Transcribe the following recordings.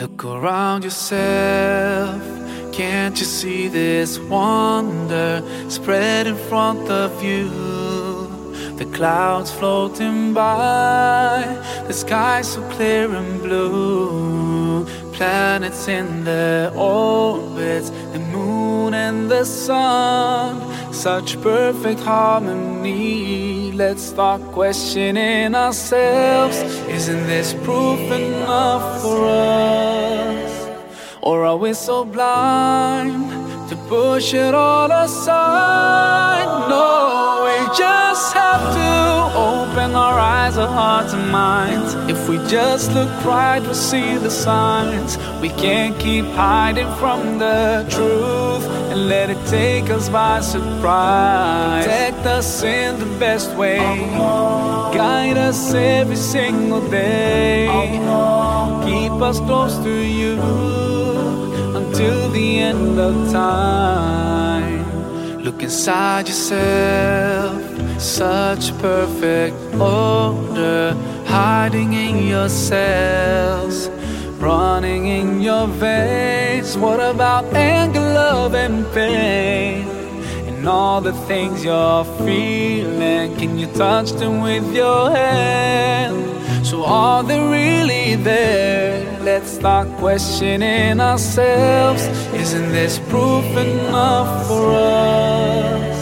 Look around yourself. Can't you see this wonder spread in front of you? The clouds floating by, the sky so clear and blue. Planets in their orbits, the moon and the sun. Such perfect harmony. Let's start questioning ourselves. Isn't this proof enough for us? Or are we so blind to push it all aside? Our hearts, and minds. If we just look right, we'll see the signs. We can't keep hiding from the truth and let it take us by surprise. Protect us in the best way, guide us every single day. Keep us close to you until the end of time. Look inside yourself, such perfect order, hiding in your cells, running in your veins. What about anger, love, and pain? And all the things you're feeling, can you touch them with your hand? So are they really there? Let's start questioning ourselves. Isn't this proof enough for us?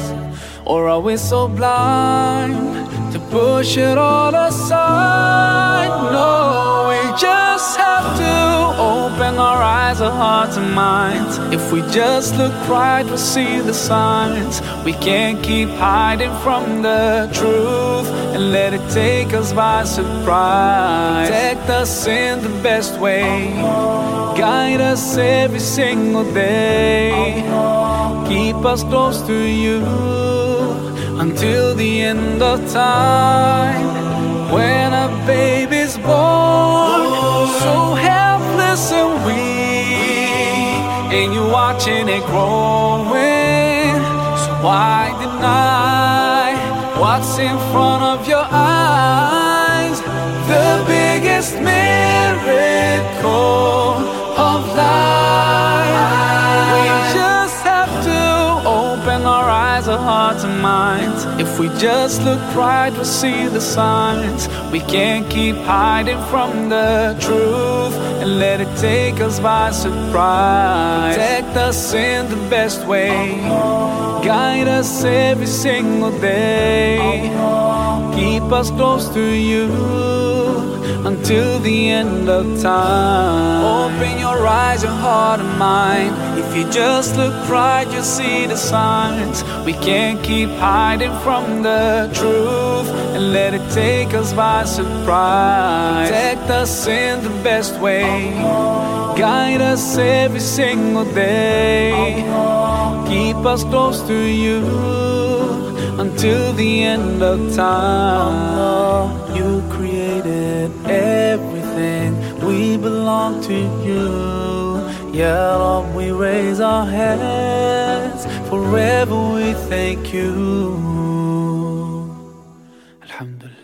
Or are we so blind to push it all aside? No, we just have to open our eyes, our hearts, and minds. If we just look right, we'll see the signs. We can't keep hiding from the truth and let it take us by surprise. Protect us in the best way, guide us every single day. Keep us close to you until the end of time. When a baby's born, so helpless and weak, and you're watching it growing. So why deny what's in front of your eyes? The biggest miracle hearts, and minds. If we just look right, we'll see the signs. We can't keep hiding from the truth and let it take us by surprise. Protect us in the best way, guide us every single day. Keep us close to you until the end of time. Open your eyes, your heart, and mind. If you just look right, you'll see the signs. We can't keep hiding from the truth and let it take us by surprise. Protect us in the best way, guide us every single day. Keep us close to you until the end of time. You created everything, we belong to you. Yeah, Lord, we raise our hands, forever we thank you. Alhamdulillah.